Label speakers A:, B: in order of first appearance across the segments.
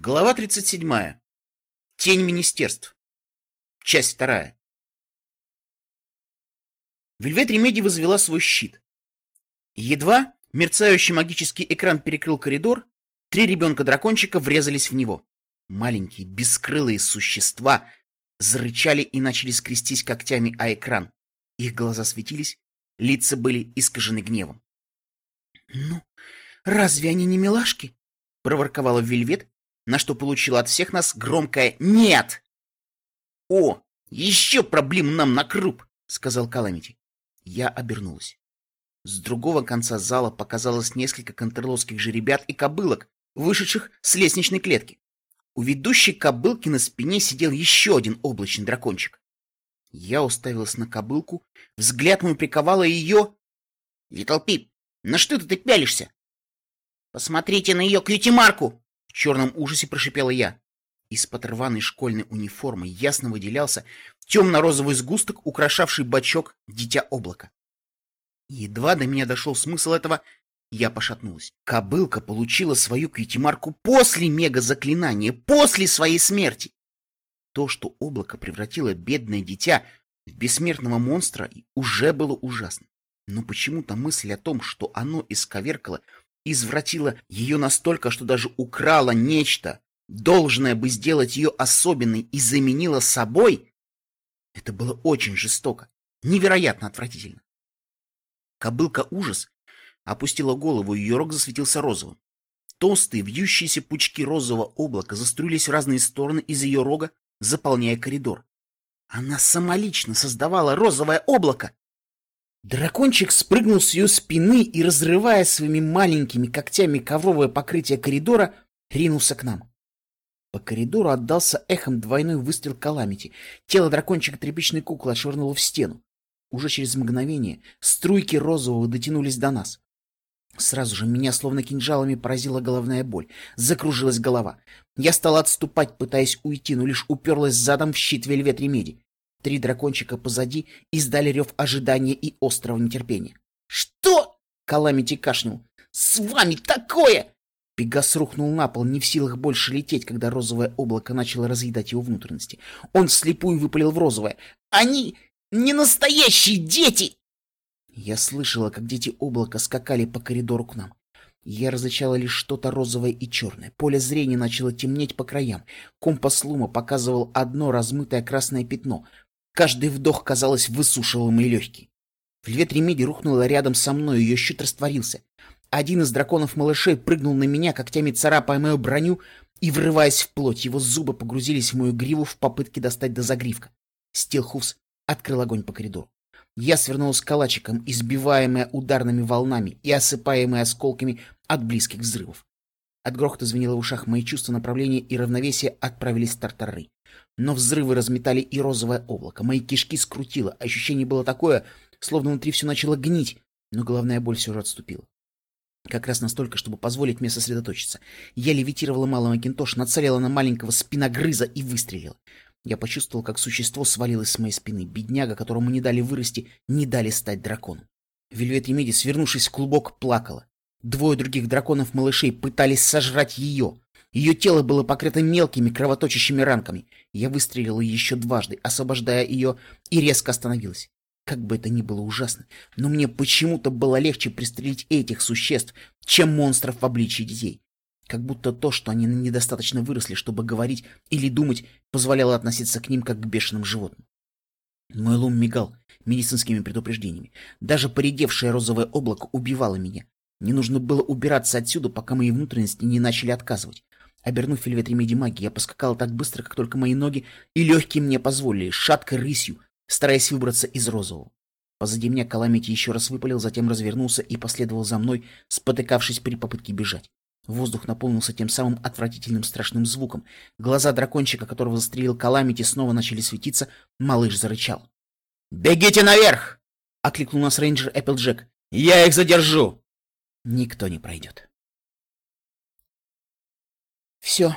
A: Глава 37. Тень министерств. Часть вторая. Вельвет Ремеди возвела свой щит. Едва мерцающий магический экран перекрыл коридор, три ребенка-дракончика врезались в него. Маленькие, бескрылые существа зарычали и начали скрестись когтями о экран. Их глаза светились, лица были искажены гневом. — Ну, разве они не милашки? — проворковала Вельвет, на что получила от всех нас громкое «Нет!» «О, еще проблем нам на круп!» — сказал Каламити. Я обернулась. С другого конца зала показалось несколько контрловских жеребят и кобылок, вышедших с лестничной клетки. У ведущей кобылки на спине сидел еще один облачный дракончик. Я уставилась на кобылку, взгляд мой приковала ее... — Литл Пип, на что ты ты пялишься? — Посмотрите на ее кьюти-марку! Черном ужасе прошипела я. Из-под рваной школьной униформы ясно выделялся темно-розовый сгусток, украшавший бачок дитя облака. Едва до меня дошел смысл этого, я пошатнулась. Кобылка получила свою кьютимарку после мега-заклинания, после своей смерти. То, что облако превратило бедное дитя в бессмертного монстра, уже было ужасно. Но почему-то мысль о том, что оно исковеркало извратила ее настолько, что даже украла нечто, должное бы сделать ее особенной и заменила собой, это было очень жестоко, невероятно отвратительно. Кобылка ужас опустила голову, ее рог засветился розовым. Толстые, вьющиеся пучки розового облака заструились в разные стороны из ее рога, заполняя коридор. Она самолично создавала розовое облако, Дракончик спрыгнул с ее спины и, разрывая своими маленькими когтями ковровое покрытие коридора, ринулся к нам. По коридору отдался эхом двойной выстрел Каламити. Тело дракончика тряпичной куклы отшвырнуло в стену. Уже через мгновение струйки розового дотянулись до нас. Сразу же меня словно кинжалами поразила головная боль. Закружилась голова. Я стала отступать, пытаясь уйти, но лишь уперлась задом в щит вельвет ремеди. Три дракончика позади издали рев ожидания и острого нетерпения. «Что?» — Каламити кашнул. «С вами такое!» Пегас рухнул на пол, не в силах больше лететь, когда розовое облако начало разъедать его внутренности. Он вслепую выпалил в розовое. «Они не настоящие дети!» Я слышала, как дети облака скакали по коридору к нам. Я различала лишь что-то розовое и черное. Поле зрения начало темнеть по краям. Компас Лума показывал одно размытое красное пятно. Каждый вдох, казалось, высушивал мои легкие. Вельвет Ремеди рухнула рядом со мной, ее щит растворился. Один из драконов-малышей прыгнул на меня, когтями царапая мою броню и врываясь в плоть. Его зубы погрузились в мою гриву в попытке достать до загривка. Стилхуфс открыл огонь по коридору. Я свернулась калачиком, избиваемая ударными волнами и осыпаемая осколками от близких взрывов. От грохота звенело в ушах, мои чувства направления и равновесия отправились в тартары. Но взрывы разметали и розовое облако. Мои кишки скрутило. Ощущение было такое, словно внутри все начало гнить, но головная боль все же отступила. Как раз настолько, чтобы позволить мне сосредоточиться. Я левитировала малого Макинтош, нацелила на маленького спиногрыза и выстрелила. Я почувствовал, как существо свалилось с моей спины. Бедняга, которому не дали вырасти, не дали стать драконом. Вельвет Емеди, свернувшись в клубок, плакала. Двое других драконов-малышей пытались сожрать ее. Ее тело было покрыто мелкими кровоточащими ранками. Я выстрелила еще дважды, освобождая ее, и резко остановилась. Как бы это ни было ужасно, но мне почему-то было легче пристрелить этих существ, чем монстров в обличии детей. Как будто то, что они недостаточно выросли, чтобы говорить или думать, позволяло относиться к ним как к бешеным животным. Мой лум мигал медицинскими предупреждениями. Даже поредевшее розовое облако убивало меня. Мне нужно было убираться отсюда, пока мои внутренности не начали отказывать. Обернув фельвет ремеди магии, я поскакал так быстро, как только мои ноги и легкие мне позволили, шаткой рысью, стараясь выбраться из розового. Позади меня Каламити еще раз выпалил, затем развернулся и последовал за мной, спотыкавшись при попытке бежать. Воздух наполнился тем самым отвратительным страшным звуком. Глаза дракончика, которого застрелил Каламити, снова начали светиться. Малыш зарычал. «Бегите наверх!» — окликнул нас рейнджер Эпплджек. «Я их задержу!» Никто не пройдет. «Все.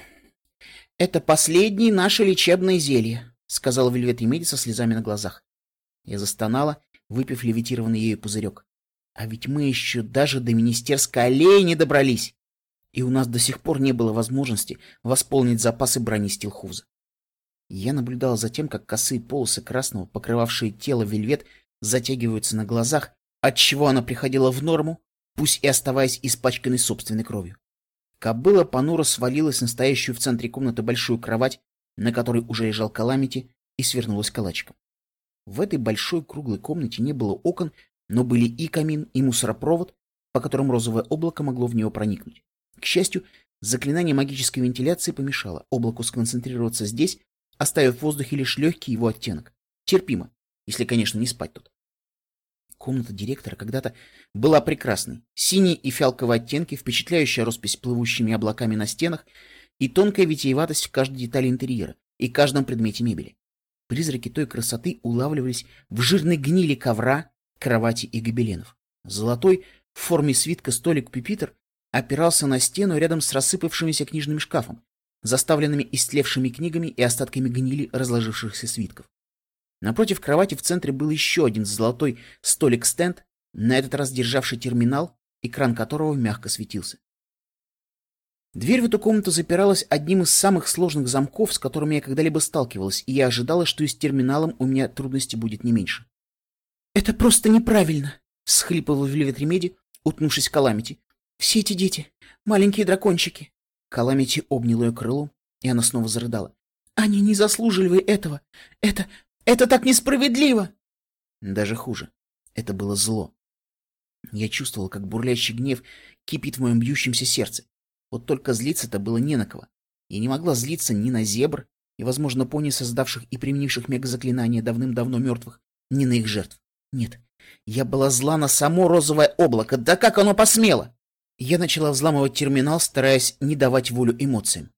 A: Это последнее наше лечебное зелье», — сказала Вельвет Емеди со слезами на глазах. Я застонала, выпив левитированный ею пузырек. «А ведь мы еще даже до министерской аллеи не добрались!» и у нас до сих пор не было возможности восполнить запасы брони Стилхуза. Я наблюдал за тем, как косые полосы красного, покрывавшие тело вельвет, затягиваются на глазах, отчего она приходила в норму, пусть и оставаясь испачканной собственной кровью. Кобыла понуро свалилась на стоящую в центре комнаты большую кровать, на которой уже лежал Каламити, и свернулась калачиком. В этой большой круглой комнате не было окон, но были и камин, и мусоропровод, по которым розовое облако могло в него проникнуть. К счастью, заклинание магической вентиляции помешало облаку сконцентрироваться здесь, оставив в воздухе лишь легкий его оттенок. Терпимо, если, конечно, не спать тут. Комната директора когда-то была прекрасной. Синие и фиалковые оттенки, впечатляющая роспись плывущими облаками на стенах и тонкая витиеватость в каждой детали интерьера и каждом предмете мебели. Призраки той красоты улавливались в жирной гнили ковра, кровати и гобеленов. Золотой в форме свитка столик-пюпитр опирался на стену рядом с рассыпавшимися книжным шкафом, заставленными истлевшими книгами и остатками гнили разложившихся свитков. Напротив кровати в центре был еще один золотой столик-стенд, на этот раз державший терминал, экран которого мягко светился. Дверь в эту комнату запиралась одним из самых сложных замков, с которыми я когда-либо сталкивалась, и я ожидала, что и с терминалом у меня трудностей будет не меньше. «Это просто неправильно!» — схлипывал Вильвет Ремеди, утнувшись в Каламити. «Все эти дети, маленькие дракончики!» Каламити обнял ее крылом, и она снова зарыдала. «Они не заслуживали этого! Это... это так несправедливо!» Даже хуже. Это было зло. Я чувствовал, как бурлящий гнев кипит в моем бьющемся сердце. Вот только злиться-то было не на кого. Я не могла злиться ни на зебр, и, возможно, пони, создавших и применивших мегазаклинания давным-давно мертвых, ни на их жертв. Нет, я была зла на само розовое облако. Да как оно посмело! Я начала взламывать терминал, стараясь не давать волю эмоциям.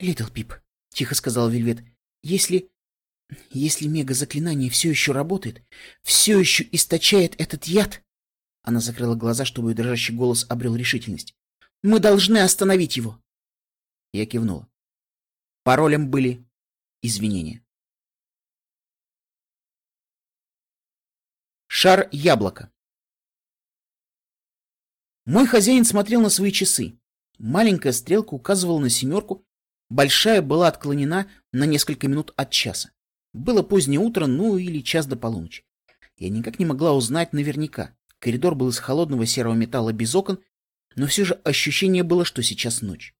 A: «Литл Пип», — тихо сказал Вельвет, — «если... если мега-заклинание все еще работает, все еще источает этот яд...» Она закрыла глаза, чтобы ее дрожащий голос обрел решительность. «Мы должны остановить его!» Я кивнула. Паролем были извинения. Шар яблока. Мой хозяин смотрел на свои часы. Маленькая стрелка указывала на семерку, большая была отклонена на несколько минут от часа. Было позднее утро, ну или час до полуночи. Я никак не могла узнать наверняка. Коридор был из холодного серого металла без окон, но все же ощущение было, что сейчас ночь.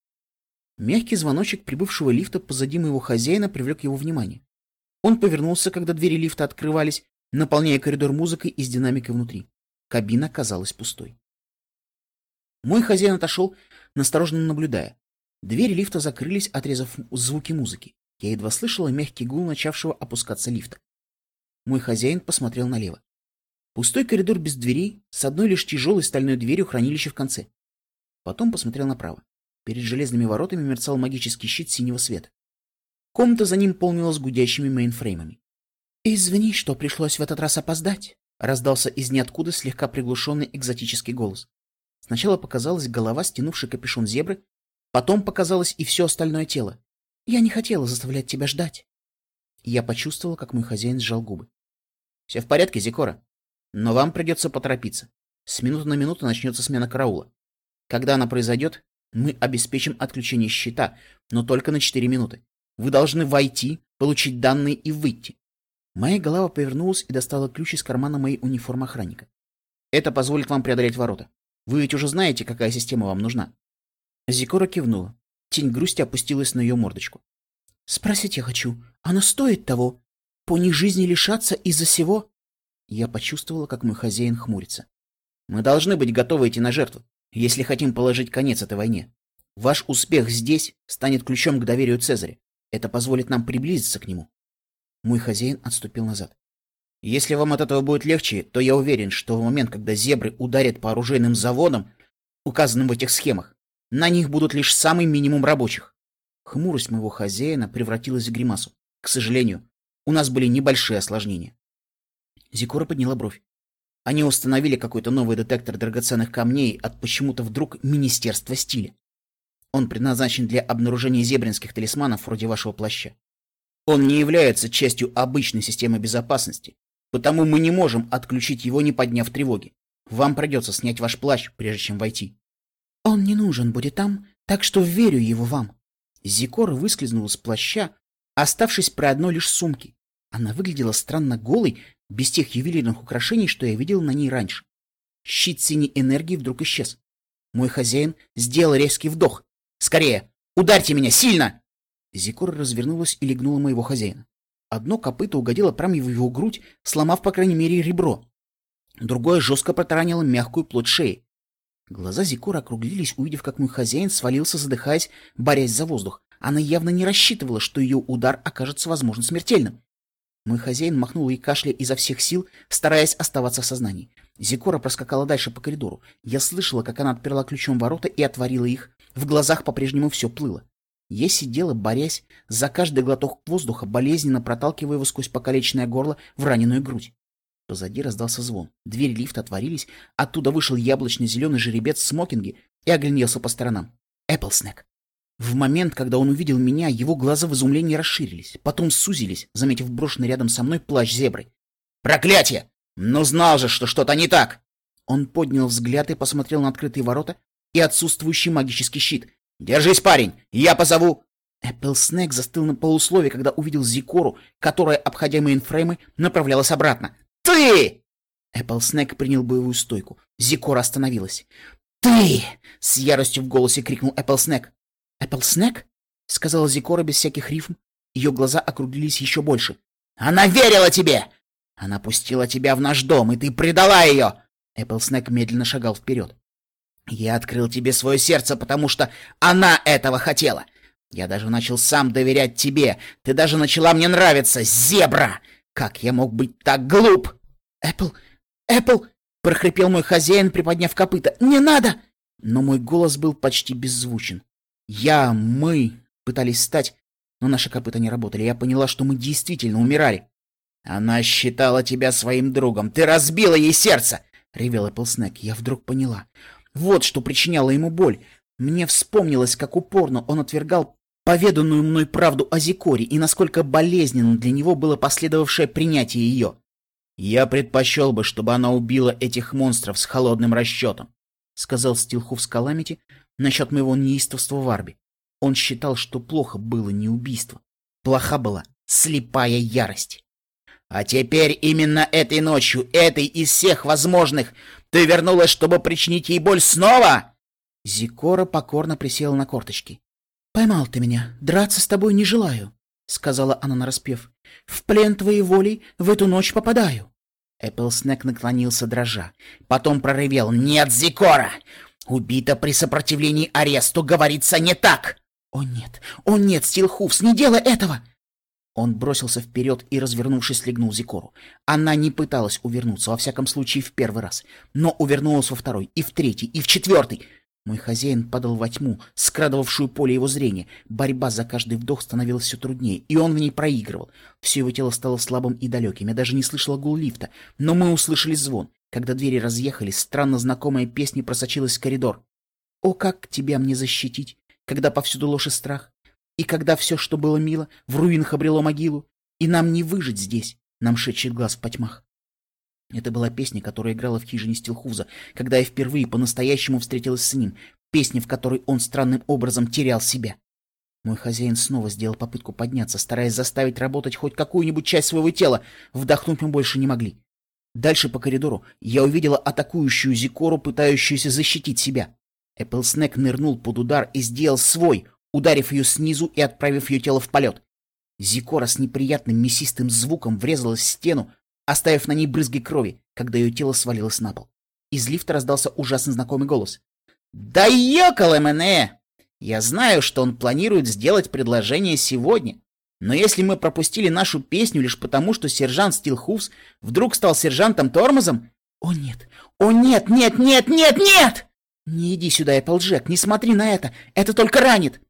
A: Мягкий звоночек прибывшего лифта позади моего хозяина привлек его внимание. Он повернулся, когда двери лифта открывались, наполняя коридор музыкой из динамика внутри. Кабина казалась пустой. Мой хозяин отошел, настороженно наблюдая. Двери лифта закрылись, отрезав звуки музыки. Я едва слышала мягкий гул начавшего опускаться лифта. Мой хозяин посмотрел налево. Пустой коридор без дверей, с одной лишь тяжелой стальной дверью хранилища в конце. Потом посмотрел направо. Перед железными воротами мерцал магический щит синего света. Комната за ним полнилась гудящими мейнфреймами. «Извини, что пришлось в этот раз опоздать», — раздался из ниоткуда слегка приглушенный экзотический голос. Сначала показалась голова, стянувшая капюшон зебры, потом показалось и все остальное тело. Я не хотела заставлять тебя ждать. Я почувствовала, как мой хозяин сжал губы. — Все в порядке, Зикора. Но вам придется поторопиться. С минуты на минуту начнется смена караула. Когда она произойдет, мы обеспечим отключение щита, но только на 4 минуты. Вы должны войти, получить данные и выйти. Моя голова повернулась и достала ключ из кармана моей униформы охранника. Это позволит вам преодолеть ворота. Вы ведь уже знаете, какая система вам нужна. Зикора кивнула. Тень грусти опустилась на ее мордочку. Спросить я хочу, оно стоит того? Пони жизни лишаться из-за сего? Я почувствовала, как мой хозяин хмурится. Мы должны быть готовы идти на жертву, если хотим положить конец этой войне. Ваш успех здесь станет ключом к доверию Цезаря. Это позволит нам приблизиться к нему. Мой хозяин отступил назад. Если вам от этого будет легче, то я уверен, что в момент, когда зебры ударят по оружейным заводам, указанным в этих схемах, на них будут лишь самый минимум рабочих. Хмурость моего хозяина превратилась в гримасу. К сожалению, у нас были небольшие осложнения. Зикора подняла бровь. Они установили какой-то новый детектор драгоценных камней от почему-то вдруг Министерства стиля. Он предназначен для обнаружения зебринских талисманов вроде вашего плаща. Он не является частью обычной системы безопасности, Потому мы не можем отключить его, не подняв тревоги. Вам придется снять ваш плащ, прежде чем войти. Он не нужен будет там, так что верю его вам. Зикора выскользнула с плаща, оставшись при одной лишь сумке. Она выглядела странно голой, без тех ювелирных украшений, что я видел на ней раньше. Щит синей энергии вдруг исчез. Мой хозяин сделал резкий вдох. «Скорее! Ударьте меня! Сильно!» Зикора развернулась и легнула моего хозяина. Одно копыто угодило прямо в его грудь, сломав, по крайней мере, ребро. Другое жестко протаранило мягкую плоть шеи. Глаза Зикора округлились, увидев, как мой хозяин свалился, задыхаясь, борясь за воздух. Она явно не рассчитывала, что ее удар окажется, возможно, смертельным. Мой хозяин махнул ей кашля изо всех сил, стараясь оставаться в сознании. Зикора проскакала дальше по коридору. Я слышала, как она отперла ключом ворота и отворила их. В глазах по-прежнему все плыло. Я сидела, борясь за каждый глоток воздуха, болезненно проталкивая его сквозь покалеченное горло в раненую грудь. Позади раздался звон. Двери лифта отворились, оттуда вышел яблочно-зеленый жеребец в смокинге и огляделся по сторонам. Эпплснэк. В момент, когда он увидел меня, его глаза в изумлении расширились, потом сузились, заметив брошенный рядом со мной плащ зебры. «Проклятие! Но знал же, что что-то не так!» Он поднял взгляд и посмотрел на открытые ворота и отсутствующий магический щит. «Держись, парень! Я позову...» Эппл Снег застыл на полуслове, когда увидел Зикору, которая, обходя мейнфреймы, направлялась обратно. «Ты!» Эппл Снег принял боевую стойку. Зикора остановилась. «Ты!» — с яростью в голосе крикнул Эппл Снег. «Эпплснэк?» — сказала Зикора без всяких рифм. Ее глаза округлились еще больше. «Она верила тебе! Она пустила тебя в наш дом, и ты предала ее!» Эпплснэк медленно шагал вперед. «Я открыл тебе свое сердце, потому что она этого хотела. Я даже начал сам доверять тебе. Ты даже начала мне нравиться, зебра! Как я мог быть так глуп?» «Эппл... Эппл...» — прохрипел мой хозяин, приподняв копыта. «Не надо!» Но мой голос был почти беззвучен. Я, мы пытались встать, но наши копыта не работали. Я поняла, что мы действительно умирали. Она считала тебя своим другом. Ты разбила ей сердце! Ревел Эпплснэк. Я вдруг поняла. Вот что причиняло ему боль. Мне вспомнилось, как упорно он отвергал поведанную мной правду о Зикоре и насколько болезненно для него было последовавшее принятие ее. «Я предпочел бы, чтобы она убила этих монстров с холодным расчетом», — сказал Стилхуф с Каламити, насчет моего неистовства в Арбе. Он считал, что плохо было не убийство. Плоха была слепая ярость. А теперь именно этой ночью, этой из всех возможных, ты вернулась, чтобы причинить ей боль снова? Зикора покорно присела на корточки. «Поймал ты меня. Драться с тобой не желаю», — сказала она нараспев. «В плен твоей волей в эту ночь попадаю». Эпплснэк наклонился дрожа. Потом проревел «Нет, Зикора! Убита при сопротивлении аресту, говорится не так. О нет, о нет, Стилхуфс, не делай этого! Он бросился вперед и, развернувшись, легнул Зикору. Она не пыталась увернуться, во всяком случае, в первый раз, но увернулась во второй, и в третий, и в четвертый. Мой хозяин падал во тьму, скрадывавшую поле его зрения. Борьба за каждый вдох становилась все труднее, и он в ней проигрывал. Все его тело стало слабым и далеким. Я даже не слышала гул лифта, но мы услышали звон. Когда двери разъехались, странно знакомая песня просочилась в коридор. «О, как тебя мне защитить, когда повсюду ложь и страх, и когда все, что было мило, в руинах обрело могилу, и нам не выжить здесь, нам шедший глаз в потьмах». Это была песня, которая играла в хижине Стилхуза, когда я впервые по-настоящему встретилась с ним, песня, в которой он странным образом терял себя. Мой хозяин снова сделал попытку подняться, стараясь заставить работать хоть какую-нибудь часть своего тела. Вдохнуть мы больше не могли. Дальше по коридору я увидела атакующую Зикору, пытающуюся защитить себя. Эпплснэк нырнул под удар и сделал свой, ударив ее снизу и отправив ее тело в полет. Зикора с неприятным мясистым звуком врезалась в стену, оставив на ней брызги крови, когда ее тело свалилось на пол. Из лифта раздался ужасно знакомый голос. «Да ёкало мене! Я знаю, что он планирует сделать предложение сегодня. Но если мы пропустили нашу песню лишь потому, что сержант Стилхуфс вдруг стал сержантом Тормозом... О нет! О нет, нет, нет, нет, нет! Не иди сюда, Эпплджек, не смотри на это, это только ранит.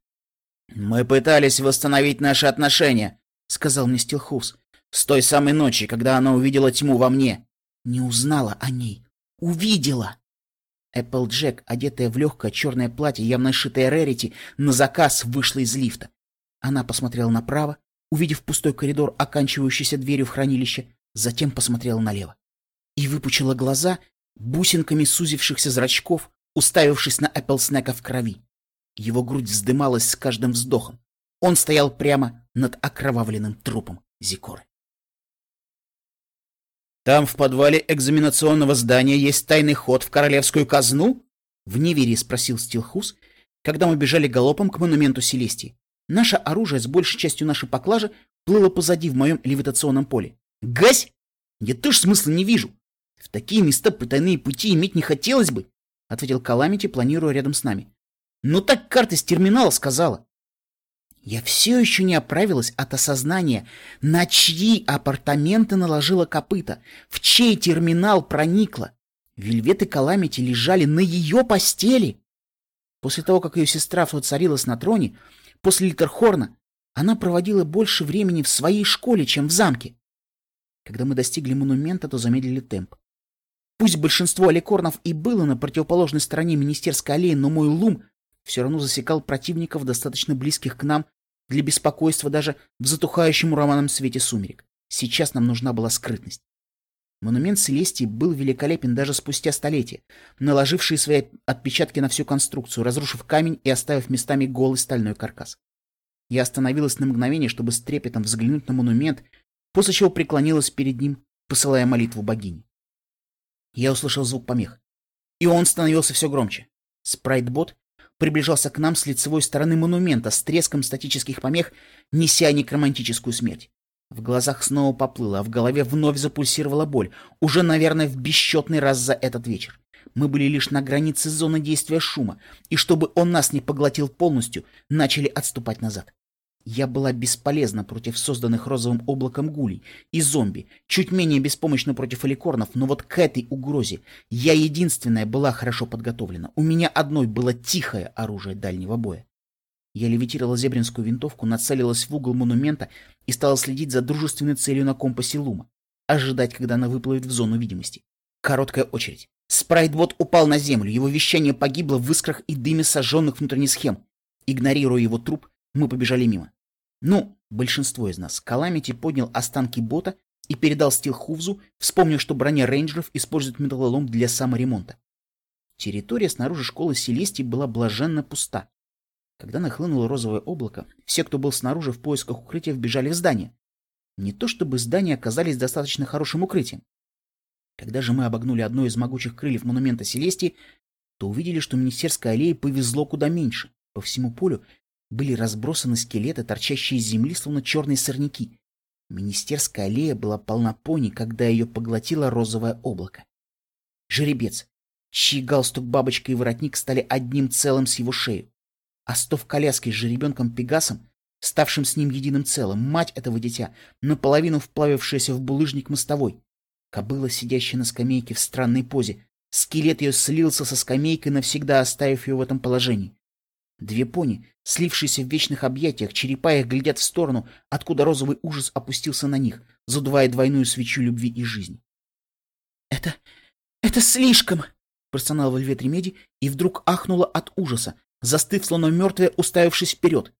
A: Мы пытались восстановить наши отношения, сказал мне Стилхуфс, с той самой ночи, когда она увидела тьму во мне. Не узнала о ней. Увидела! Эпплджек, одетая в легкое черное платье, явно сшитое Рерити, на заказ вышла из лифта. Она посмотрела направо, увидев пустой коридор, оканчивающийся дверью в хранилище, затем посмотрела налево. И выпучила глаза, бусинками сузившихся зрачков, уставившись на Эпплснека в крови. Его грудь вздымалась с каждым вздохом. Он стоял прямо над окровавленным трупом Зикоры. «Там в подвале экзаменационного здания есть тайный ход в королевскую казну?» В неверии спросил Стилхус, когда мы бежали галопом к монументу Селестии. Наше оружие с большей частью нашей поклажи плыло позади в моем левитационном поле. «Гась! Я тоже смысла не вижу. В такие места потайные пути иметь не хотелось бы», — ответил Каламити, планируя рядом с нами. «Ну так карта с терминала сказала». Я все еще не оправилась от осознания, на чьи апартаменты наложила копыта, в чей терминал проникла. Вельвет и Каламити лежали на ее постели. После того, как ее сестра воцарилась на троне, после Литерхорна, она проводила больше времени в своей школе, чем в замке. Когда мы достигли монумента, то замедлили темп. Пусть большинство аликорнов и было на противоположной стороне Министерской аллеи, но мой лум все равно засекал противников, достаточно близких к нам, для беспокойства даже в затухающем ураганом свете сумерек. Сейчас нам нужна была скрытность. Монумент Селестии был великолепен даже спустя столетия, наложившие свои отпечатки на всю конструкцию, разрушив камень и оставив местами голый стальной каркас. Я остановилась на мгновение, чтобы с трепетом взглянуть на монумент, после чего преклонилась перед ним, посылая молитву богине. Я услышал звук помех, и он становился все громче. Спрайтбот приближался к нам с лицевой стороны монумента с треском статических помех, неся некромантическую смерть. В глазах снова поплыло, а в голове вновь запульсировала боль, уже, наверное, в бесчетный раз за этот вечер. Мы были лишь на границе зоны действия шума, и чтобы он нас не поглотил полностью, начали отступать назад. Я была бесполезна против созданных розовым облаком гулей и зомби, чуть менее беспомощна против аликорнов, но вот к этой угрозе я единственная была хорошо подготовлена. У меня одной было тихое оружие дальнего боя. Я левитировала зебринскую винтовку, нацелилась в угол монумента и стала следить за дружественной целью на компасе Лума. Ожидать, когда она выплывет в зону видимости. Короткая очередь. Спрайтбот упал на землю, его вещание погибло в искрах и дыме сожженных внутренних схем. Игнорируя его труп, мы побежали мимо. Ну, большинство из нас. Каламити поднял останки бота и передал Стилхувзу, вспомнив, что броня рейнджеров использует металлолом для саморемонта. Территория снаружи школы Селестии была блаженно пуста. Когда нахлынуло розовое облако, все, кто был снаружи в поисках укрытия, вбежали в здание. Не то чтобы здания оказались достаточно хорошим укрытием. Когда же мы обогнули одно из могучих крыльев монумента Селестии, то увидели, что Министерской аллее повезло куда меньше. По всему полю были разбросаны скелеты, торчащие из земли, словно черные сорняки. Министерская аллея была полна пони, когда ее поглотило розовое облако. Жеребец, чьи галстук, бабочка и воротник стали одним целым с его шею. А сто в коляске с жеребенком Пегасом, ставшим с ним единым целым, мать этого дитя, наполовину вплавившаяся в булыжник мостовой. Кобыла, сидящая на скамейке в странной позе. Скелет ее слился со скамейкой, навсегда оставив ее в этом положении. Две пони, слившиеся в вечных объятиях, черепа их глядят в сторону, откуда розовый ужас опустился на них, задувая двойную свечу любви и жизни. «Это... это слишком!» — простонал Вольвет Ремеди и вдруг ахнула от ужаса, застыв, словно мертвая, уставившись вперед.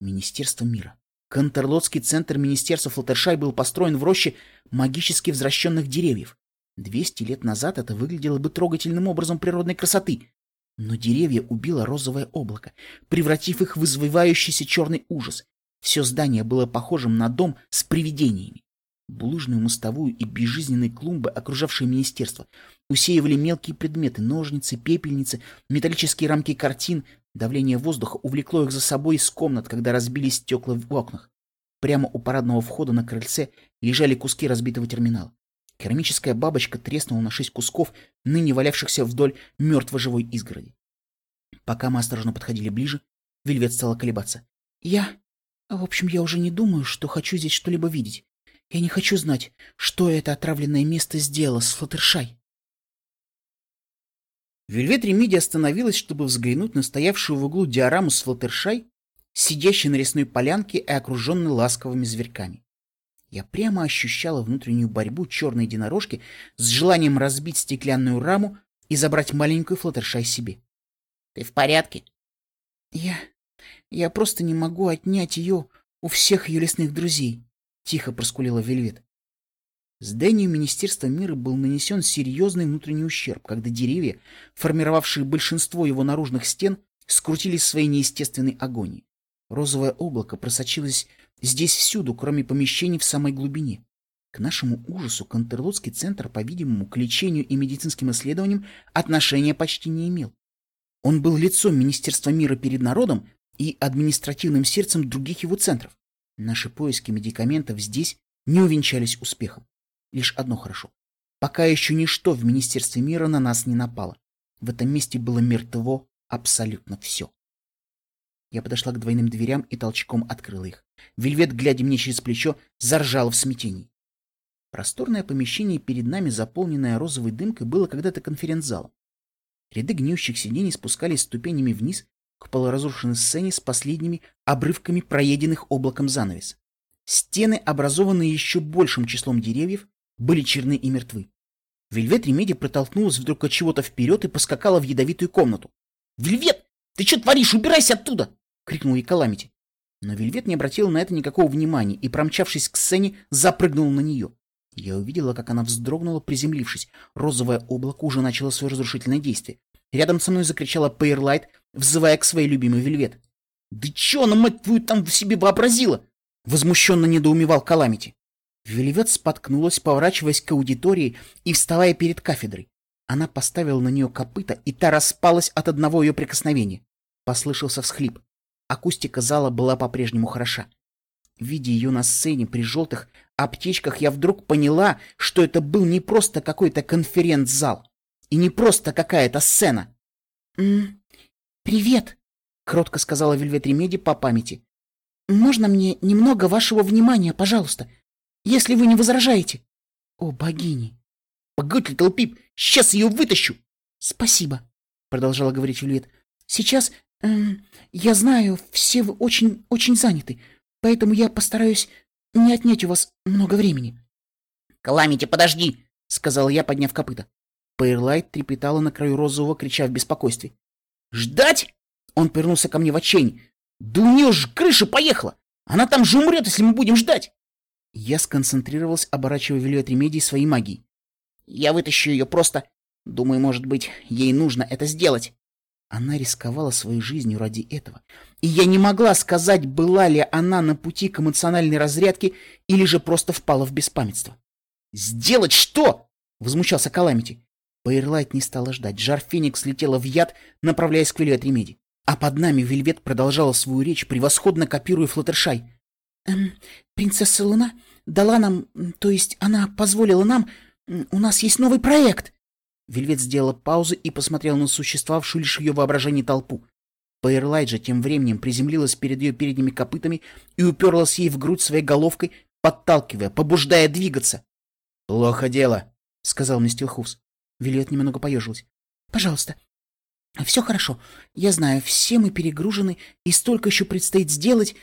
A: Министерство мира. Контерлотский центр Министерства Флаттершай был построен в роще магически возвращенных деревьев. Двести лет назад это выглядело бы трогательным образом природной красоты, но деревья убило розовое облако, превратив их в извивающийся черный ужас. Все здание было похожим на дом с привидениями. Булыжную мостовую и безжизненные клумбы, окружавшие министерство, усеивали мелкие предметы, ножницы, пепельницы, металлические рамки картин. Давление воздуха увлекло их за собой из комнат, когда разбились стекла в окнах. Прямо у парадного входа на крыльце лежали куски разбитого терминала. Керамическая бабочка треснула на шесть кусков, ныне валявшихся вдоль мертво-живой изгороди. Пока мы осторожно подходили ближе, Вельвет стала колебаться. «Я... В общем, я уже не думаю, что хочу здесь что-либо видеть. Я не хочу знать, что это отравленное место сделало с Флаттершай». Вельвет Ремиди остановилась, чтобы взглянуть на стоявшую в углу диораму с Флаттершай, сидящей на лесной полянке и окруженной ласковыми зверьками. Я прямо ощущала внутреннюю борьбу черной единорожки с желанием разбить стеклянную раму и забрать маленькую Флаттершай себе. — Ты в порядке? — Я... я просто не могу отнять ее у всех ее лесных друзей, — тихо проскулила Вельвет. Зданию Министерства мира был нанесен серьезный внутренний ущерб, когда деревья, формировавшие большинство его наружных стен, скрутились в своей неестественной агонии. Розовое облако просочилось здесь всюду, кроме помещений в самой глубине. К нашему ужасу Контерлотский центр, по-видимому, к лечению и медицинским исследованиям отношения почти не имел. Он был лицом Министерства мира перед народом и административным сердцем других его центров. Наши поиски медикаментов здесь не увенчались успехом. Лишь одно хорошо. Пока еще ничто в Министерстве мира на нас не напало. В этом месте было мертво абсолютно все. Я подошла к двойным дверям и толчком открыла их. Вельвет, глядя мне через плечо, заржал в смятении. Просторное помещение перед нами, заполненное розовой дымкой, было когда-то конференц-залом. Ряды гниющих сидений спускались ступенями вниз к полуразрушенной сцене с последними обрывками проеденных облаком занавес. Стены, образованные еще большим числом деревьев, были черны и мертвы. Вельвет Ремеди протолкнулась вдруг от чего-то вперед и поскакала в ядовитую комнату. «Вельвет, ты что творишь? Убирайся оттуда!» — крикнул ей Каламити. Но Вельвет не обратил на это никакого внимания и, промчавшись к сцене, запрыгнул на нее. Я увидела, как она вздрогнула, приземлившись. Розовое облако уже начало свое разрушительное действие. Рядом со мной закричала Пейрлайт, взывая к своей любимой Вельвет. «Да чё она, мать твою, там в себе вообразила?» Возмущенно недоумевал Каламити. Вельвет споткнулась, поворачиваясь к аудитории и вставая перед кафедрой. Она поставила на нее копыта, и та распалась от одного ее прикосновения. Послышался всхлип. Акустика зала была по-прежнему хороша. Видя ее на сцене при желтых аптечках, я вдруг поняла, что это был не просто какой-то конференц-зал и не просто какая-то сцена. «М «Привет», — кротко сказала Вельвет Ремеди по памяти. «Можно мне немного вашего внимания, пожалуйста, если вы не возражаете?» «О, богини!» «Погодь, Литл Пип, сейчас ее вытащу!» «Спасибо», — продолжала говорить Вельвет. «Сейчас, эм, я знаю, все вы очень, очень заняты, поэтому я постараюсь не отнять у вас много времени. — Каламити, подожди! — сказал я, подняв копыта. Пейрлайт трепетала на краю розового, крича в беспокойстве. — Ждать? Он повернулся ко мне в отчаянии. — Да у нее же крыша поехала! Она там же умрет, если мы будем ждать! Я сконцентрировался, оборачивая Вильет Ремедий своей магией. Я вытащу ее просто... Думаю, может быть, ей нужно это сделать. Она рисковала своей жизнью ради этого. И я не могла сказать, была ли она на пути к эмоциональной разрядке или же просто впала в беспамятство. «Сделать что?» — возмущался Каламити. Пейрлайт не стала ждать. Жар Феникс летела в яд, направляясь к Вельвет Ремеди. А под нами Вельвет продолжала свою речь, превосходно копируя Флаттершай. «Эм, принцесса Луна дала нам, то есть она позволила нам... У нас есть новый проект!» Вельвет сделала паузу и посмотрела на существовавшую лишь ее воображение толпу. Пейрлайт же тем временем приземлилась перед ее передними копытами и уперлась ей в грудь своей головкой, подталкивая, побуждая двигаться. — Плохо дело, — сказал мне Стилхус. Вильет немного поежилась. — Пожалуйста. — Все хорошо. Я знаю, все мы перегружены, и столько еще предстоит сделать,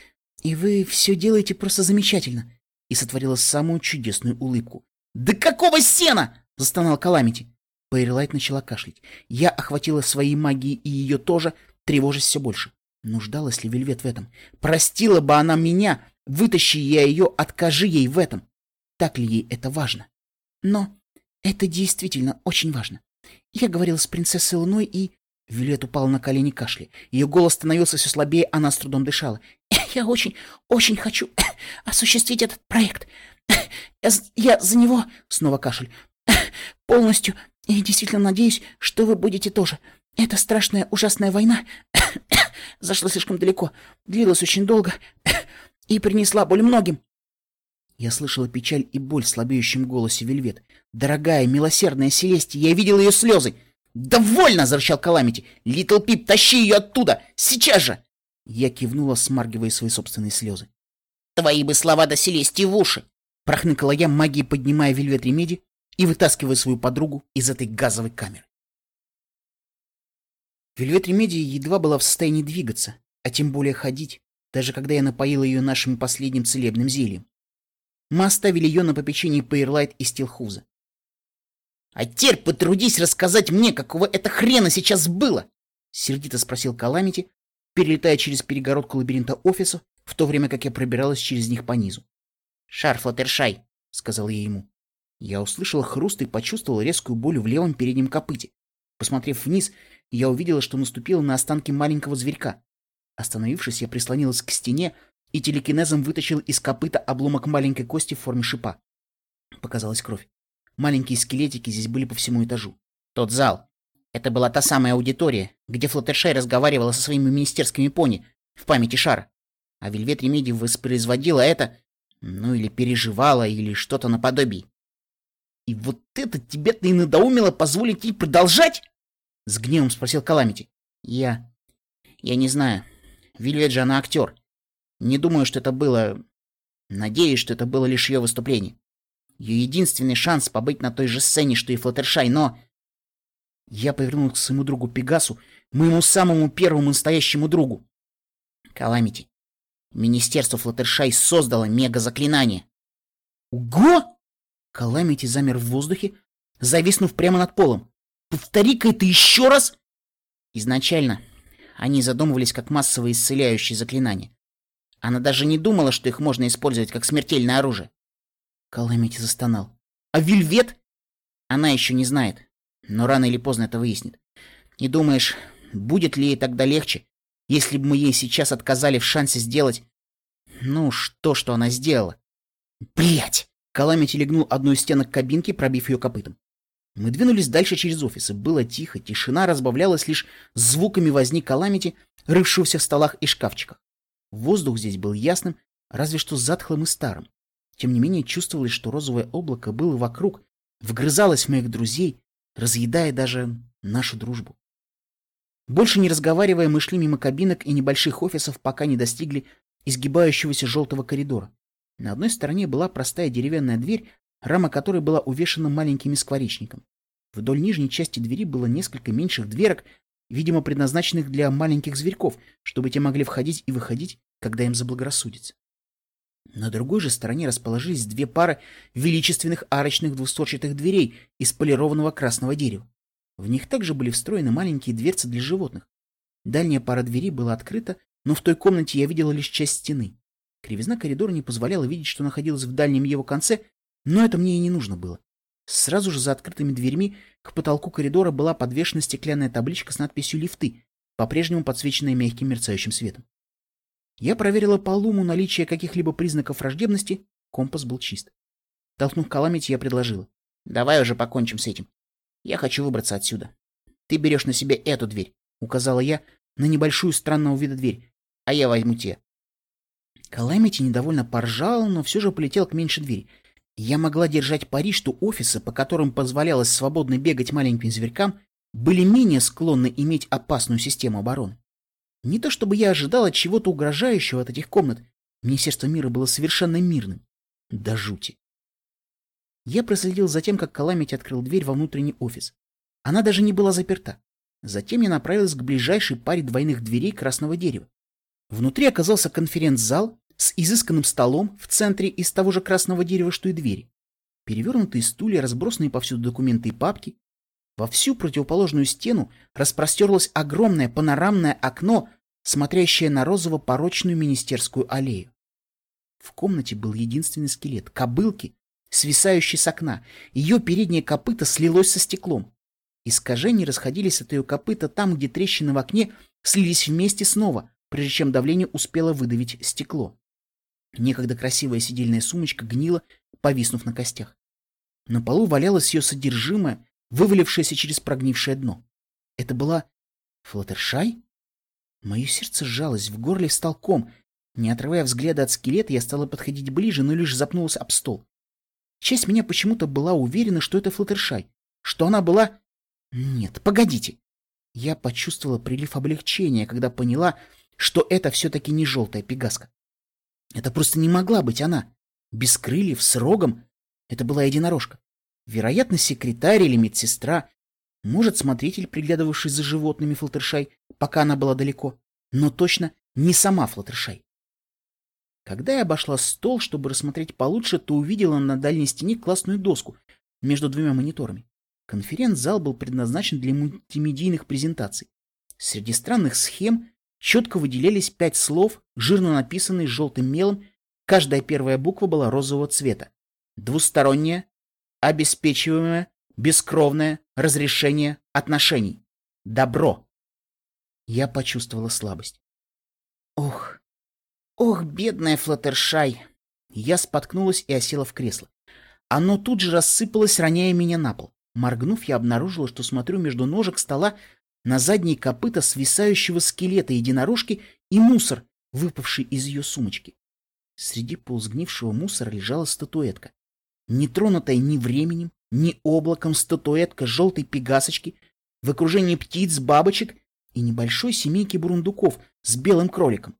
A: и вы все делаете просто замечательно. И сотворила самую чудесную улыбку. — Да какого сена? — застонал Каламити. Пейрлайт начала кашлять. Я охватила своей магией и ее тоже, тревожась все больше. Нуждалась ли Вельвет в этом? Простила бы она меня, вытащи я ее, откажи ей в этом. Так ли ей это важно? Но это действительно очень важно. Я говорила с принцессой Луной и... Вилет упала на колени кашля. Ее голос становился все слабее, она с трудом дышала. «Я очень, очень хочу осуществить этот проект. Я за него...» Снова кашель. «Полностью и действительно надеюсь, что вы будете тоже. Эта страшная ужасная война зашла слишком далеко, длилась очень долго и принесла боль многим. Я слышала печаль и боль в слабеющем голосе Вельвет. «Дорогая, милосердная Селестия, я видел ее слезы!» «Довольно!» — зарычал Каламити. «Литл Пип, тащи ее оттуда! Сейчас же!» Я кивнула, смаргивая свои собственные слезы. «Твои бы слова до Селестии в уши!» Прохныкала я, магией поднимая Вельвет Ремеди и вытаскивая свою подругу из этой газовой камеры. Вельвет Ремеди едва была в состоянии двигаться, а тем более ходить, даже когда я напоила ее нашим последним целебным зельем. Мы оставили ее на попечении Пейрлайт и Стилхуза. «А теперь потрудись рассказать мне, какого это хрена сейчас было!» — сердито спросил Каламити, перелетая через перегородку лабиринта офиса, в то время как я пробиралась через них по низу. «Шар, Флаттершай», — сказал я ему. Я услышала хруст и почувствовала резкую боль в левом переднем копыте. Посмотрев вниз, я увидела, что наступила на останки маленького зверька. Остановившись, я прислонилась к стене и телекинезом вытащил из копыта обломок маленькой кости в форме шипа. Показалась кровь. Маленькие скелетики здесь были по всему этажу. Тот зал. Это была та самая аудитория, где Флаттершай разговаривала со своими министерскими пони в памяти Шара. А Вельвет Ремеди воспроизводила это, ну или переживала, или что-то наподобие. «И вот это тебя-то и надоумило позволить ей продолжать?» С гневом спросил Каламити. «Я... я не знаю. Вильвет же она актер. Не думаю, что это было... Надеюсь, что это было лишь ее выступление. Ее единственный шанс побыть на той же сцене, что и Флаттершай, но... Я повернулся к своему другу Пегасу, моему самому первому настоящему другу. Каламити, Министерство Флаттершай создало мега-заклинание. Ого! Каламити замер в воздухе, зависнув прямо над полом. Повтори-ка это еще раз! Изначально они задумывались как массовые исцеляющие заклинания. Она даже не думала, что их можно использовать как смертельное оружие. Каламити застонал. А Вильвет? Она еще не знает, но рано или поздно это выяснит. Не думаешь, будет ли ей тогда легче, если бы мы ей сейчас отказали в шансе сделать... Ну, что, что она сделала? Блять! Каламити легнул одну из стенок кабинки, пробив ее копытом. Мы двинулись дальше через офисы. Было тихо, тишина разбавлялась лишь звуками возни Каламити, рывшегося в столах и шкафчиках. Воздух здесь был ясным, разве что затхлым и старым. Тем не менее чувствовалось, что розовое облако было вокруг, вгрызалось в моих друзей, разъедая даже нашу дружбу. Больше не разговаривая, мы шли мимо кабинок и небольших офисов, пока не достигли изгибающегося желтого коридора. На одной стороне была простая деревянная дверь, рама которой была увешана маленькими скворечниками. Вдоль нижней части двери было несколько меньших дверок, видимо, предназначенных для маленьких зверьков, чтобы те могли входить и выходить, когда им заблагорассудится. На другой же стороне расположились две пары величественных арочных двустворчатых дверей из полированного красного дерева. В них также были встроены маленькие дверцы для животных. Дальняя пара дверей была открыта, но в той комнате я видела лишь часть стены. Кривизна коридора не позволяла видеть, что находилось в дальнем его конце, но это мне и не нужно было. Сразу же за открытыми дверьми к потолку коридора была подвешена стеклянная табличка с надписью «Лифты», по-прежнему подсвеченная мягким мерцающим светом. Я проверила по луму наличие каких-либо признаков враждебности, компас был чист. Толкнув Каламити, я предложила. «Давай уже покончим с этим. Я хочу выбраться отсюда. Ты берешь на себя эту дверь», — указала я на небольшую странного вида дверь, — «а я возьму те». Каламити недовольно поржал, но все же полетел к меньшей двери. Я могла держать пари, что офисы, по которым позволялось свободно бегать маленьким зверькам, были менее склонны иметь опасную систему обороны. Не то чтобы я ожидала чего-то угрожающего от этих комнат, Министерство мира было совершенно мирным. До жути. Я проследил за тем, как Каламити открыл дверь во внутренний офис. Она даже не была заперта. Затем я направилась к ближайшей паре двойных дверей красного дерева. Внутри оказался конференц-зал с изысканным столом в центре из того же красного дерева, что и двери. Перевернутые стулья, разбросанные повсюду документы и папки. Во всю противоположную стену распростерлось огромное панорамное окно, смотрящее на розово-порочную министерскую аллею. В комнате был единственный скелет — кобылки, свисающий с окна. Ее переднее копыто слилось со стеклом. Искажения расходились от ее копыта там, где трещины в окне слились вместе снова, прежде чем давление успело выдавить стекло. Некогда красивая сидельная сумочка гнила, повиснув на костях. На полу валялось ее содержимое, вывалившееся через прогнившее дно. Это была Флаттершай? Мое сердце сжалось, в горле встал ком. Не отрывая взгляда от скелета, я стала подходить ближе, но лишь запнулась об стол. Часть меня почему-то была уверена, что это Флаттершай, что она была... Нет, погодите. Я почувствовала прилив облегчения, когда поняла, что это все-таки не желтая пегаска. Это просто не могла быть она. Без крыльев, с рогом. Это была единорожка. Вероятно, секретарь или медсестра. Может, смотритель, приглядывавший за животными Флаттершай, пока она была далеко. Но точно не сама Флаттершай. Когда я обошла стол, чтобы рассмотреть получше, то увидела на дальней стене классную доску между двумя мониторами. Конференц-зал был предназначен для мультимедийных презентаций. Среди странных схем четко выделялись пять слов, жирно написанные желтым мелом, каждая первая буква была розового цвета. Двусторонняя, обеспечиваемое, бескровное разрешение отношений. Добро. Я почувствовала слабость. Ох, ох, бедная Флаттершай. Я споткнулась и осела в кресло. Оно тут же рассыпалось, роняя меня на пол. Моргнув, я обнаружила, что смотрю между ножек стола на задние копыта свисающего скелета единорожки и мусор, выпавший из ее сумочки. Среди ползгнившего мусора лежала статуэтка. Нетронутая ни временем, ни облаком статуэтка желтой пегасочки в окружении птиц, бабочек и небольшой семейки бурундуков с белым кроликом.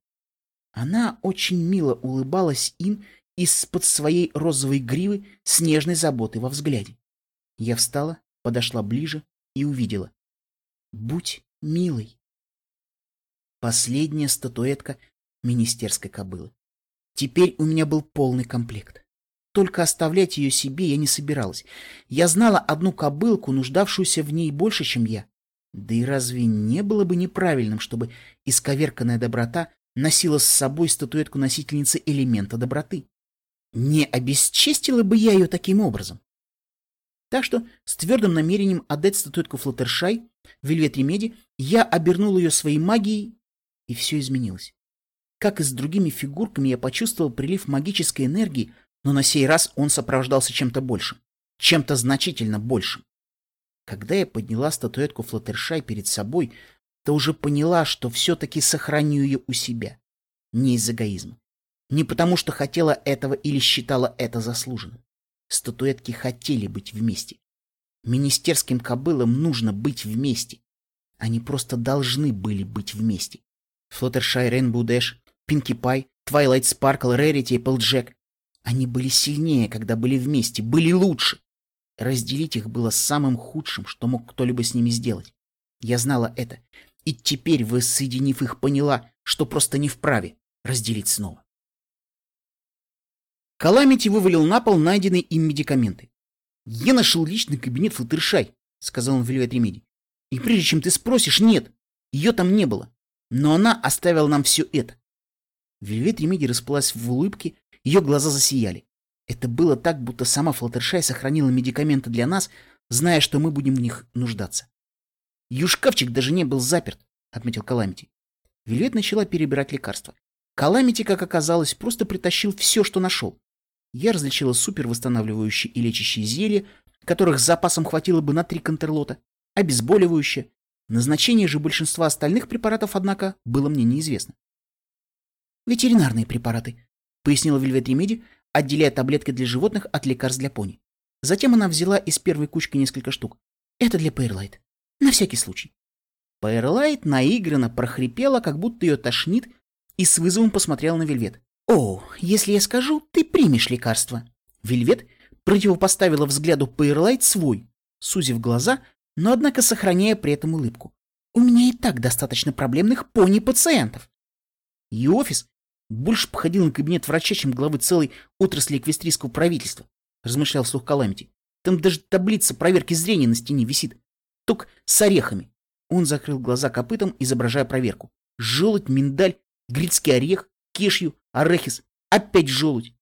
A: Она очень мило улыбалась им из-под своей розовой гривы с нежной заботой во взгляде. Я встала, подошла ближе и увидела. Будь милой. Последняя статуэтка министерской кобылы. Теперь у меня был полный комплект. Только оставлять ее себе я не собиралась. Я знала одну кобылку, нуждавшуюся в ней больше, чем я. Да и разве не было бы неправильным, чтобы исковерканная доброта носила с собой статуэтку носительницы элемента доброты? Не обесчестила бы я ее таким образом. Так что с твердым намерением отдать статуэтку Флаттершай Вельвет Ремеди, я обернул ее своей магией, и все изменилось. Как и с другими фигурками, я почувствовал прилив магической энергии, но на сей раз он сопровождался чем-то большим, чем-то значительно большим. Когда я подняла статуэтку Флаттершай перед собой, то уже поняла, что все-таки сохраню ее у себя. Не из эгоизма. Не потому, что хотела этого или считала это заслуженным. Статуэтки хотели быть вместе. Министерским кобылам нужно быть вместе. Они просто должны были быть вместе. Флаттершай, Рейнбоу Дэш, Пинки Пай, Твайлайт Спаркл, Рарити, Эпплджек. Они были сильнее, когда были вместе, были лучше. Разделить их было самым худшим, что мог кто-либо с ними сделать. Я знала это. И теперь, воссоединив их, поняла, что просто не вправе разделить снова. Каламити вывалил на пол найденные им медикаменты. «Я нашел личный кабинет Флаттершай», — сказал он Вельвет Ремеди. «И прежде чем ты спросишь, нет, ее там не было. Но она оставила нам все это». Вильвет Ремеди расплылась в улыбке, ее глаза засияли. Это было так, будто сама Флаттершай сохранила медикаменты для нас, зная, что мы будем в них нуждаться. «Ее шкафчик даже не был заперт», — отметил Каламити. Вильвет начала перебирать лекарства. Каламити, как оказалось, просто притащил все, что нашел я различила супер восстанавливающие и лечащие зелья, которых с запасом хватило бы на три контрлота, обезболивающее. Назначение же большинства остальных препаратов, однако, было мне неизвестно. «Ветеринарные препараты», — пояснила Вельвет Ремеди, отделяя таблетки для животных от лекарств для пони. Затем она взяла из первой кучки несколько штук. «Это для Пейрлайт. На всякий случай». Пейрлайт наигранно прохрипела, как будто ее тошнит, и с вызовом посмотрела на Вельвет. «О, если я скажу, ты примешь лекарство». Вельвет противопоставила взгляду Пейрлайт свой, сузив глаза, но однако сохраняя при этом улыбку. «У меня и так достаточно проблемных пони-пациентов». Ее офис больше походил на кабинет врача, чем главы целой отрасли эквестрийского правительства, размышлял слух Каламити. Там даже таблица проверки зрения на стене висит. Только с орехами. Он закрыл глаза копытом, изображая проверку. Желудь, миндаль, грецкий орех, кешью, арахис, опять желудь.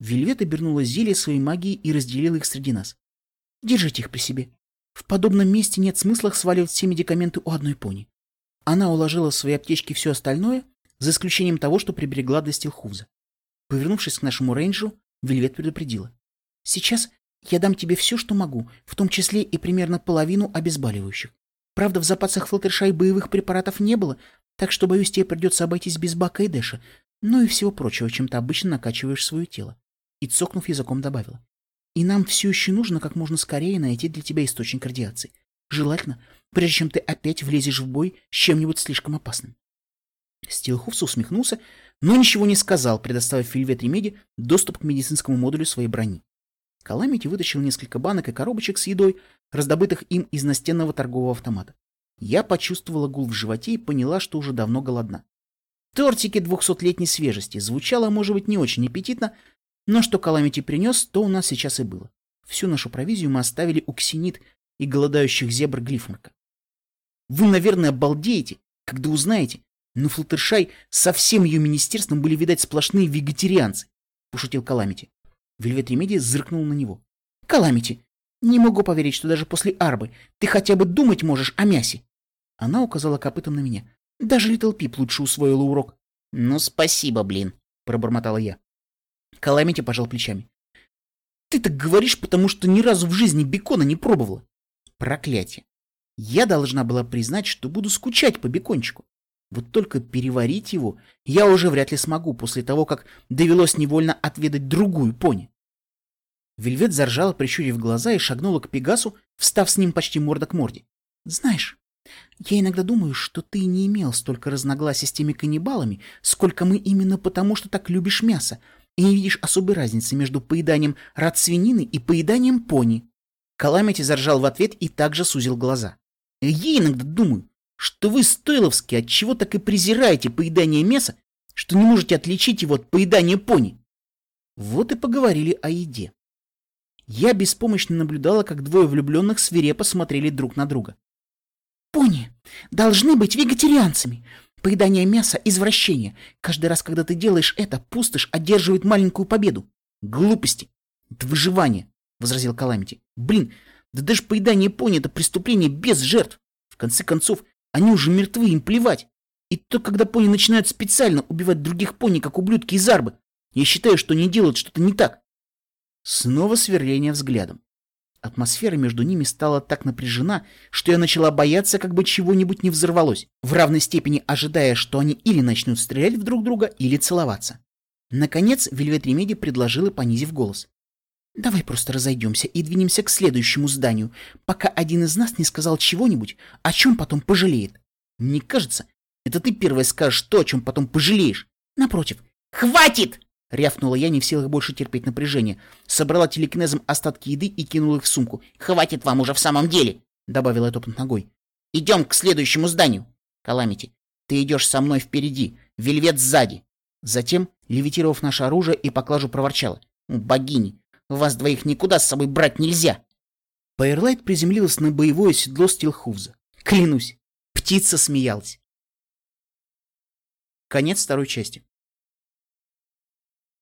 A: Вельвет обернула зелье своей магией и разделила их среди нас. Держите их при себе. В подобном месте нет смысла сваливать все медикаменты у одной пони. Она уложила в свои аптечки все остальное, за исключением того, что приберегла для стилхуза. Повернувшись к нашему рейнджеру, Вельвет предупредила. «Сейчас я дам тебе все, что могу, в том числе и примерно половину обезболивающих. Правда, в запасах Флаттершай боевых препаратов не было, так что, боюсь, тебе придется обойтись без бака и дэша, ну и всего прочего, чем ты обычно накачиваешь свое тело. И цокнув языком добавила. И нам все еще нужно как можно скорее найти для тебя источник радиации. Желательно, прежде чем ты опять влезешь в бой с чем-нибудь слишком опасным. Стилхуфс усмехнулся, но ничего не сказал, предоставив Фильвет Ремеди доступ к медицинскому модулю своей брони. Каламити вытащил несколько банок и коробочек с едой, раздобытых им из настенного торгового автомата. Я почувствовала гул в животе и поняла, что уже давно голодна. Тортики двухсотлетней свежести. Звучало, может быть, не очень аппетитно, но что Каламити принес, то у нас сейчас и было. Всю нашу провизию мы оставили у Ксенит и голодающих зебр Глифмарка. Вы, наверное, обалдеете, когда узнаете, но Флаттершай со всем ее министерством были, видать, сплошные вегетарианцы, пошутил Каламити. Вельвет Ремеди зыркнула на него. Каламити, не могу поверить, что даже после Арбы ты хотя бы думать можешь о мясе. Она указала копытом на меня. Даже Литл Пип лучше усвоила урок. Ну, спасибо, блин, пробормотала я. Каламити пожал плечами. Ты так говоришь, потому что ни разу в жизни бекона не пробовала. Проклятие. Я должна была признать, что буду скучать по бекончику. Вот только переварить его я уже вряд ли смогу после того, как довелось невольно отведать другую пони. Вельвет заржала, прищурив глаза, и шагнула к Пегасу, встав с ним почти морда к морде. «Знаешь, я иногда думаю, что ты не имел столько разногласий с теми каннибалами, сколько мы именно потому, что так любишь мясо, и не видишь особой разницы между поеданием рад свинины и поеданием пони». Каламити заржал в ответ и также сузил глаза. «Я иногда думаю, что вы, стойловские, от чего так и презираете поедание мяса, что не можете отличить его от поедания пони». Вот и поговорили о еде. Я беспомощно наблюдала, как двое влюбленных свирепо смотрели друг на друга. «Пони должны быть вегетарианцами. Поедание мяса — извращение. Каждый раз, когда ты делаешь это, пустошь одерживает маленькую победу. Глупости. Это выживание», — возразил Каламити. «Блин, да даже поедание пони — это преступление без жертв. В конце концов, они уже мертвы, им плевать. И то, когда пони начинают специально убивать других пони, как ублюдки из арбы, я считаю, что они делают что-то не так. Снова сверление взглядом. Атмосфера между ними стала так напряжена, что я начала бояться, как бы чего-нибудь не взорвалось, в равной степени ожидая, что они или начнут стрелять в друг друга, или целоваться. Наконец, Вельвет Ремеди предложила, понизив голос. «Давай просто разойдемся и двинемся к следующему зданию, пока один из нас не сказал чего-нибудь, о чем потом пожалеет. Мне кажется, это ты первая скажешь то, о чем потом пожалеешь. Напротив, хватит!» Рявкнула я, не в силах больше терпеть напряжение. Собрала телекинезом остатки еды и кинула их в сумку. «Хватит вам уже в самом деле!» — добавила я топнув ногой. «Идем к следующему зданию!» «Каламити, ты идешь со мной впереди, вельвет сзади!» Затем, левитировав наше оружие и поклажу, проворчала. «Богини, вас двоих никуда с собой брать нельзя!» Пайерлайт приземлилась на боевое седло Стилхувза. Клянусь, птица смеялась. Конец второй части.